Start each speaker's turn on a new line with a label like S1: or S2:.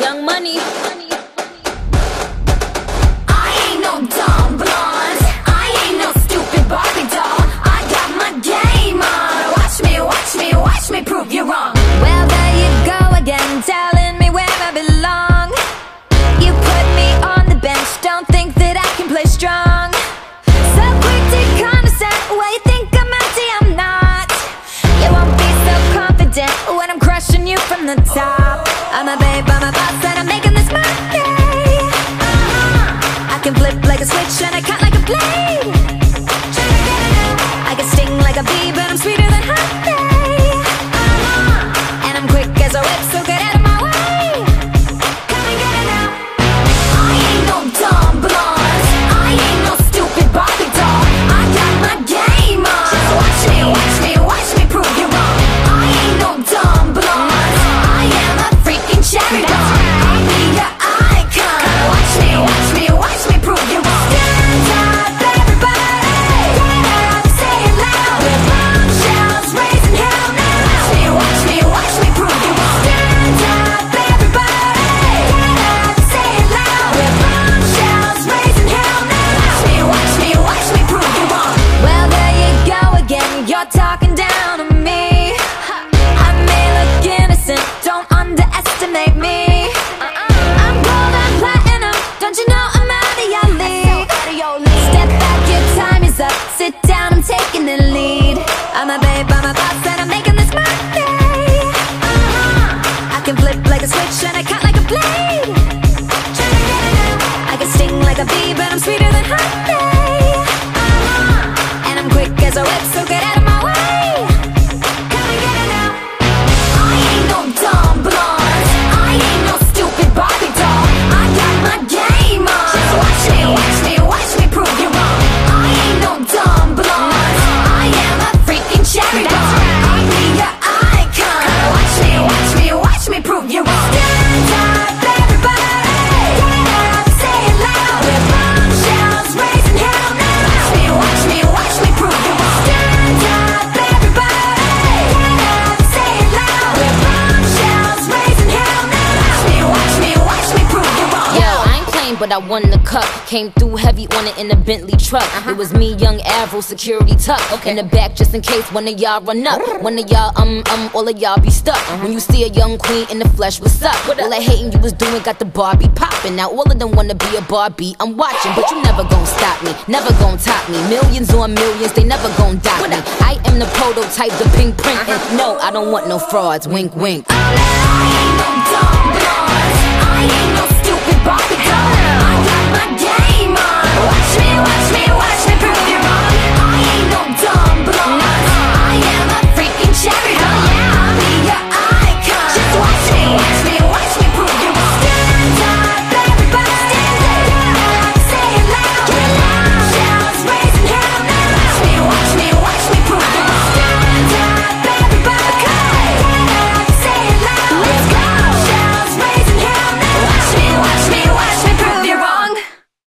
S1: Young Money.
S2: I ain't no dumb blonde. I ain't no stupid Barbie doll. I got my game on. Watch me, watch me, watch me prove you wrong.
S3: Well, there you go again, telling me where I belong. You put me on the bench, don't think that I can play strong. So quick to condescend, well, you think I'm empty, I'm not. You won't be so confident when I'm crushing you from the top. I'm a babe, I'm a boss, and I'm making this money. Uh-huh. I can flip like a switch and I cut like a blade. I can sting like a bee, but I'm sweeter a switch and I cut like a blade. I can sting like a bee, but I'm sweeter than honey. Uh-huh. And I'm quick as a whip, so
S1: but I won the cup. Came through heavy on it in a Bentley truck. It was me, young Avril, security tuck. In the back, just in case one of y'all run up. One of y'all, um, um, all of y'all be stuck. When you see a young queen in the flesh, what's up? What All that hating you was doing got the Barbie popping. Now all of them wanna be a Barbie. I'm watching, but you never gon' stop me. Never gon' top me. Millions on millions, they never gon' dock me. I am the prototype, the pink print. And no, I don't want no frauds. Wink, wink.
S2: I